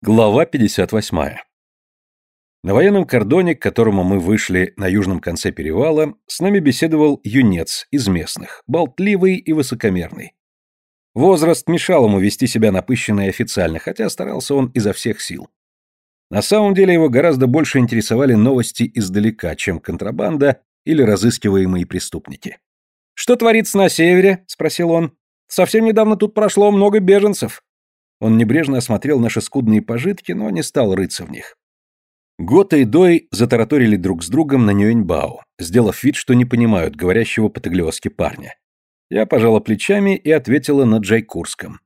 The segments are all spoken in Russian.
Глава 58. На военном кордоне, к которому мы вышли на южном конце перевала, с нами беседовал юнец из местных, болтливый и высокомерный. Возраст мешал ему вести себя напыщенно и официально, хотя старался он изо всех сил. На самом деле его гораздо больше интересовали новости издалека, чем контрабанда или разыскиваемые преступники. «Что творится на севере?» – спросил он. «Совсем недавно тут прошло много беженцев». Он небрежно осмотрел наши скудные пожитки, но не стал рыться в них. Гота и Дой затараторили друг с другом на Нюэньбао, сделав вид, что не понимают говорящего по-таглиоски парня. Я пожала плечами и ответила на джайкурском.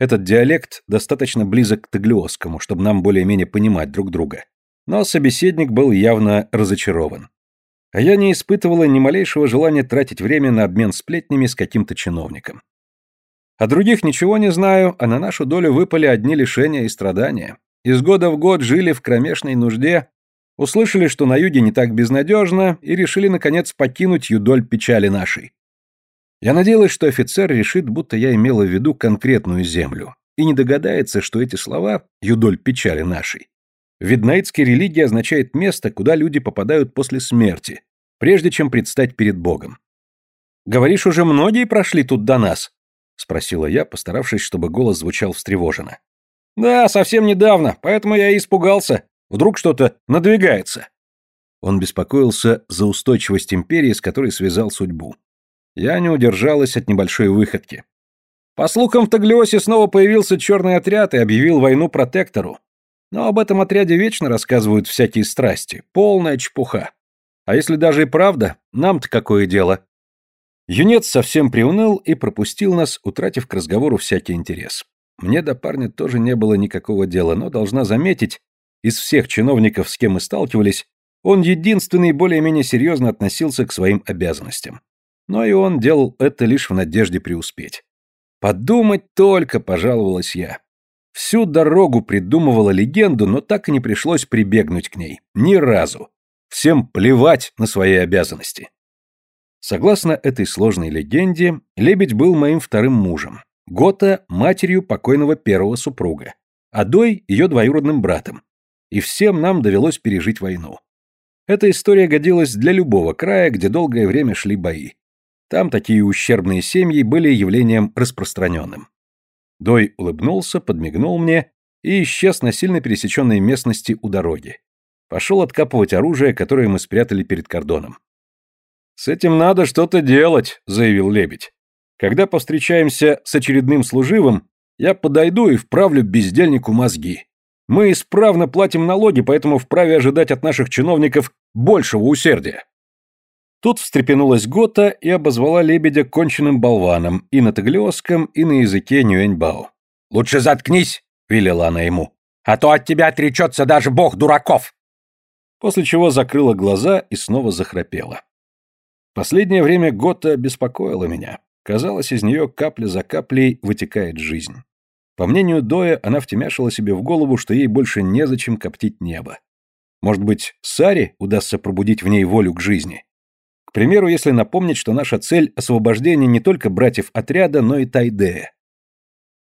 Этот диалект достаточно близок к таглиосскому, чтобы нам более-менее понимать друг друга. Но собеседник был явно разочарован. А я не испытывала ни малейшего желания тратить время на обмен сплетнями с каким-то чиновником. О других ничего не знаю, а на нашу долю выпали одни лишения и страдания. Из года в год жили в кромешной нужде, услышали, что на юге не так безнадежно, и решили, наконец, покинуть юдоль печали нашей. Я надеялась, что офицер решит, будто я имела в виду конкретную землю, и не догадается, что эти слова «юдоль печали нашей» в виднаитской религии означает место, куда люди попадают после смерти, прежде чем предстать перед Богом. «Говоришь, уже многие прошли тут до нас?» — спросила я, постаравшись, чтобы голос звучал встревоженно. «Да, совсем недавно, поэтому я и испугался. Вдруг что-то надвигается». Он беспокоился за устойчивость империи, с которой связал судьбу. Я не удержалась от небольшой выходки. По слухам, в Таглиосе снова появился черный отряд и объявил войну протектору. Но об этом отряде вечно рассказывают всякие страсти. Полная чепуха. А если даже и правда, нам-то какое дело? Юнец совсем приуныл и пропустил нас, утратив к разговору всякий интерес. Мне до парня тоже не было никакого дела, но должна заметить, из всех чиновников, с кем мы сталкивались, он единственный более-менее серьезно относился к своим обязанностям. Но и он делал это лишь в надежде преуспеть. «Подумать только», — пожаловалась я. Всю дорогу придумывала легенду, но так и не пришлось прибегнуть к ней. Ни разу. Всем плевать на свои обязанности. Согласно этой сложной легенде, Лебедь был моим вторым мужем, Гота – матерью покойного первого супруга, а Дой – ее двоюродным братом. И всем нам довелось пережить войну. Эта история годилась для любого края, где долгое время шли бои. Там такие ущербные семьи были явлением распространенным. Дой улыбнулся, подмигнул мне и исчез на сильно пересеченной местности у дороги. Пошел откапывать оружие, которое мы спрятали перед кордоном. «С этим надо что-то делать», — заявил Лебедь. «Когда повстречаемся с очередным служивым, я подойду и вправлю бездельнику мозги. Мы исправно платим налоги, поэтому вправе ожидать от наших чиновников большего усердия». Тут встрепенулась Гота и обозвала лебедя конченным болваном и на таглиосском, и на языке Нюэньбао. «Лучше заткнись», — велела она ему, — «а то от тебя отречется даже бог дураков». После чего закрыла глаза и снова захрапела. Последнее время Гота беспокоила меня. Казалось, из нее капля за каплей вытекает жизнь. По мнению Доя, она втемяшила себе в голову, что ей больше незачем коптить небо. Может быть, Саре удастся пробудить в ней волю к жизни? К примеру, если напомнить, что наша цель – освобождение не только братьев отряда, но и Тайдея.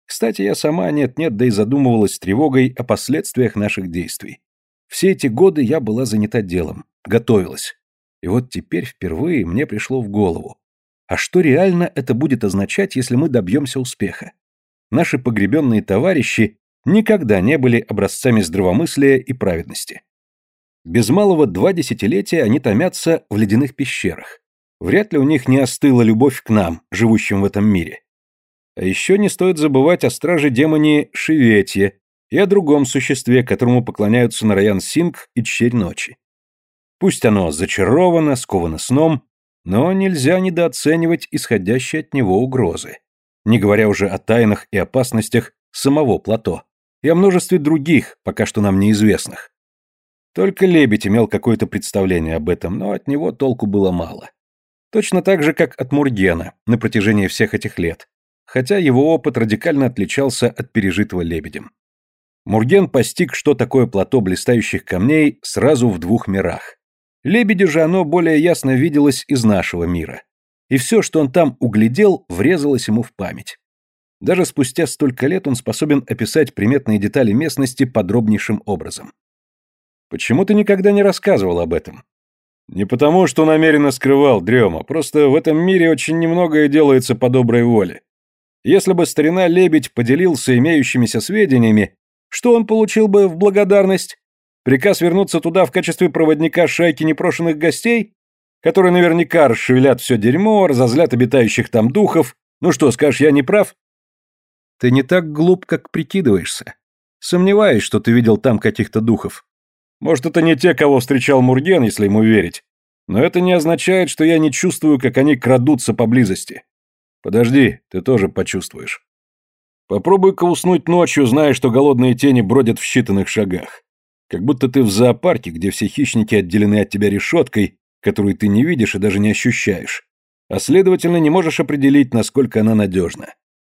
Кстати, я сама нет-нет, да и задумывалась с тревогой о последствиях наших действий. Все эти годы я была занята делом, готовилась. И вот теперь впервые мне пришло в голову. А что реально это будет означать, если мы добьемся успеха? Наши погребенные товарищи никогда не были образцами здравомыслия и праведности. Без малого два десятилетия они томятся в ледяных пещерах. Вряд ли у них не остыла любовь к нам, живущим в этом мире. А еще не стоит забывать о страже-демоне Шеветье и о другом существе, которому поклоняются Нараян Синг и Черь Ночи. Пусть оно зачаровано, сковано сном, но нельзя недооценивать исходящие от него угрозы. Не говоря уже о тайнах и опасностях самого плато, и о множестве других, пока что нам неизвестных. Только лебедь имел какое-то представление об этом, но от него толку было мало. Точно так же, как от Мургена на протяжении всех этих лет, хотя его опыт радикально отличался от пережитого лебедем. Мурген постиг, что такое плато блистающих камней сразу в двух мирах. Лебедю же оно более ясно виделось из нашего мира. И все, что он там углядел, врезалось ему в память. Даже спустя столько лет он способен описать приметные детали местности подробнейшим образом. Почему ты никогда не рассказывал об этом? Не потому, что намеренно скрывал дрема, просто в этом мире очень немногое делается по доброй воле. Если бы старина Лебедь поделился имеющимися сведениями, что он получил бы в благодарность? Приказ вернуться туда в качестве проводника шайки непрошенных гостей, которые наверняка расшевелят все дерьмо, разозлят обитающих там духов. Ну что, скажешь, я не прав? Ты не так глуп, как прикидываешься. Сомневаюсь, что ты видел там каких-то духов. Может, это не те, кого встречал Мурген, если ему верить. Но это не означает, что я не чувствую, как они крадутся поблизости. Подожди, ты тоже почувствуешь. Попробуй-ка уснуть ночью, зная, что голодные тени бродят в считанных шагах. Как будто ты в зоопарке, где все хищники отделены от тебя решеткой, которую ты не видишь и даже не ощущаешь. А следовательно, не можешь определить, насколько она надежна.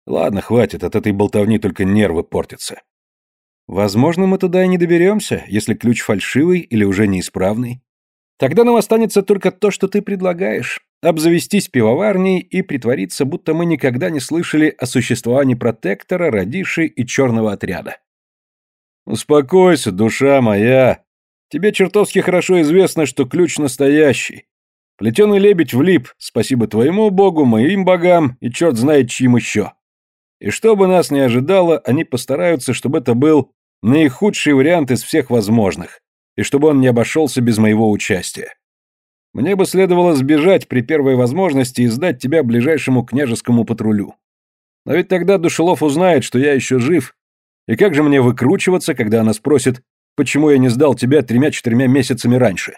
Ладно, хватит, от этой болтовни только нервы портятся. Возможно, мы туда и не доберемся, если ключ фальшивый или уже неисправный. Тогда нам останется только то, что ты предлагаешь. Обзавестись пивоварней и притвориться, будто мы никогда не слышали о существовании протектора, радиши и черного отряда. Успокойся, душа моя. Тебе чертовски хорошо известно, что ключ настоящий. Плетеный лебедь влип, спасибо твоему богу, моим богам и черт знает чьим еще. И что бы нас ни ожидало, они постараются, чтобы это был наихудший вариант из всех возможных, и чтобы он не обошелся без моего участия. Мне бы следовало сбежать при первой возможности и сдать тебя ближайшему княжескому патрулю. Но ведь тогда Душелов узнает, что я еще жив. И как же мне выкручиваться, когда она спросит, почему я не сдал тебя тремя-четырьмя месяцами раньше?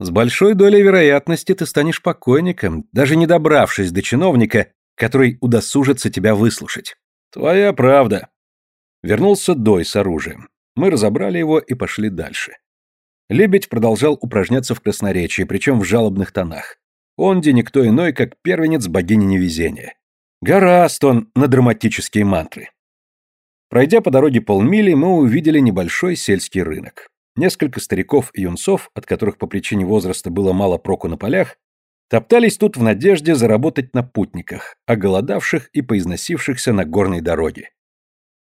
С большой долей вероятности ты станешь покойником, даже не добравшись до чиновника, который удосужится тебя выслушать. Твоя правда. Вернулся Дой с оружием. Мы разобрали его и пошли дальше. Лебедь продолжал упражняться в красноречии, причем в жалобных тонах. Он де никто иной, как первенец богини невезения. Гораст он на драматические мантры. Пройдя по дороге полмили, мы увидели небольшой сельский рынок. Несколько стариков и юнцов, от которых по причине возраста было мало проку на полях, топтались тут в надежде заработать на путниках, оголодавших и поизносившихся на горной дороге.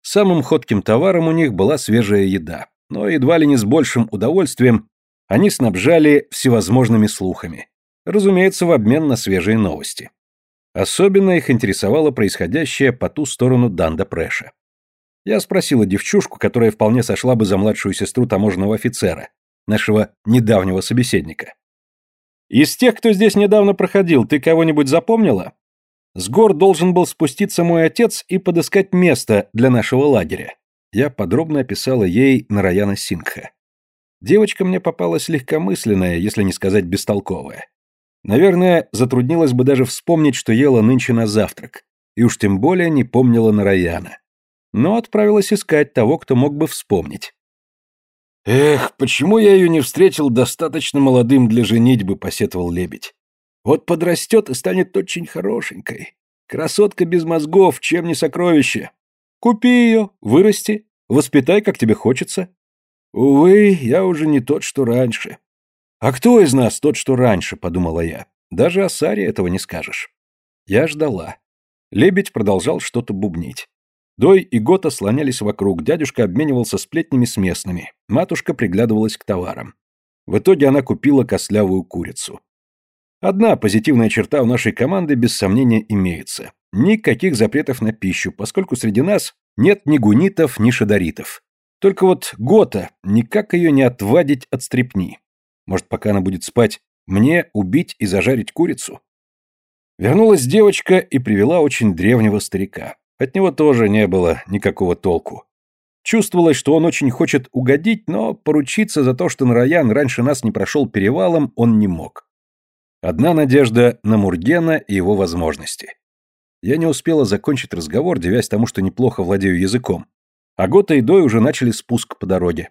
Самым ходким товаром у них была свежая еда но едва ли не с большим удовольствием они снабжали всевозможными слухами, разумеется, в обмен на свежие новости. Особенно их интересовало происходящее по ту сторону Данда Прэша. Я спросила девчушку, которая вполне сошла бы за младшую сестру таможенного офицера, нашего недавнего собеседника. «Из тех, кто здесь недавно проходил, ты кого-нибудь запомнила? С гор должен был спуститься мой отец и подыскать место для нашего лагеря я подробно описала ей Нараяна Сингха. Девочка мне попалась легкомысленная, если не сказать бестолковая. Наверное, затруднилась бы даже вспомнить, что ела нынче на завтрак, и уж тем более не помнила Нараяна. Но отправилась искать того, кто мог бы вспомнить. «Эх, почему я ее не встретил достаточно молодым для женитьбы?» — посетовал лебедь. «Вот подрастет и станет очень хорошенькой. Красотка без мозгов, чем не сокровище. Купи ее, вырасти, воспитай, как тебе хочется. Увы, я уже не тот, что раньше. А кто из нас тот, что раньше, подумала я. Даже о Саре этого не скажешь. Я ждала. Лебедь продолжал что-то бубнить. Дой и Гота слонялись вокруг, дядюшка обменивался сплетнями с местными, матушка приглядывалась к товарам. В итоге она купила кослявую курицу. Одна позитивная черта у нашей команды без сомнения имеется. Никаких запретов на пищу, поскольку среди нас нет ни гунитов, ни шадаритов. Только вот Гота, никак ее не отвадить от стрепни. Может, пока она будет спать, мне убить и зажарить курицу? Вернулась девочка и привела очень древнего старика. От него тоже не было никакого толку. Чувствовалось, что он очень хочет угодить, но поручиться за то, что Нараян раньше нас не прошел перевалом, он не мог. Одна надежда на Мургена и его возможности. Я не успела закончить разговор, девясь тому, что неплохо владею языком. А Гота и Дой уже начали спуск по дороге.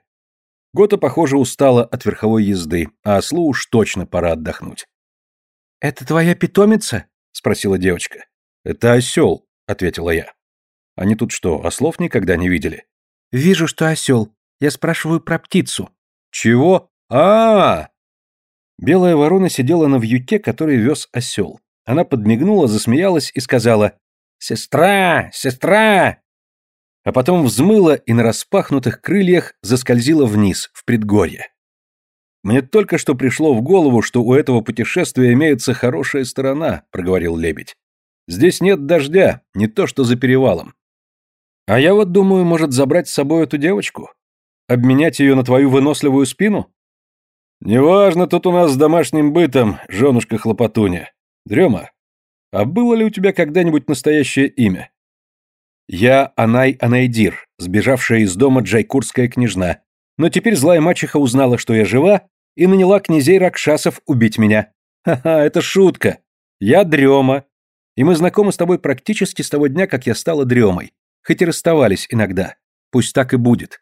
Гота, похоже, устала от верховой езды, а ослу уж точно пора отдохнуть. «Это твоя питомица?» — спросила девочка. «Это осел», — ответила я. «Они тут что, ослов никогда не видели?» «Вижу, что осел. Я спрашиваю про птицу». «Чего? а, -а, -а Белая ворона сидела на вьюке, который вез осел. Она подмигнула, засмеялась и сказала, Сестра! Сестра!» А потом взмыла и на распахнутых крыльях заскользила вниз, в предгорье. «Мне только что пришло в голову, что у этого путешествия имеется хорошая сторона», — проговорил лебедь. «Здесь нет дождя, не то что за перевалом. А я вот думаю, может забрать с собой эту девочку? Обменять ее на твою выносливую спину?» «Неважно тут у нас с домашним бытом, женушка Хлопотуня. Дрема, а было ли у тебя когда-нибудь настоящее имя?» «Я Анай Анайдир, сбежавшая из дома джайкурская княжна, но теперь злая мачеха узнала, что я жива, и наняла князей Ракшасов убить меня. Ха-ха, это шутка. Я Дрема. И мы знакомы с тобой практически с того дня, как я стала Дремой. Хоть и расставались иногда. Пусть так и будет.